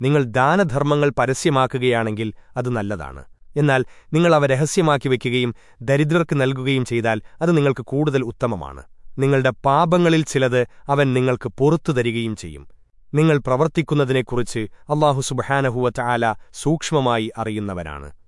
നിങ്ങൾ ദാനധർമ്മങ്ങൾ പരസ്യമാക്കുകയാണെങ്കിൽ അത് നല്ലതാണ്. എന്നാൽ നിങ്ങൾ അവ രഹസ്യമാക്കി വയ്ക്കുകയും ദരിദ്രർക്ക് നൽകുകയും ചെയ്താൽ അത് നിങ്ങൾക്ക് കൂടുതൽ ഉത്തമമാണ്. നിങ്ങളുടെ പാപങ്ങളിൽ ചിലത് അവൻ നിങ്ങൾക്ക് പുറത്തു തരികയും ചെയ്യും. നിങ്ങൾ പ്രവർത്തിക്കുന്നതിനെക്കുറിച്ച് അള്ളാഹു സുബഹാനഹുവ ചാല സൂക്ഷ്മമായി അറിയുന്നവനാണ്.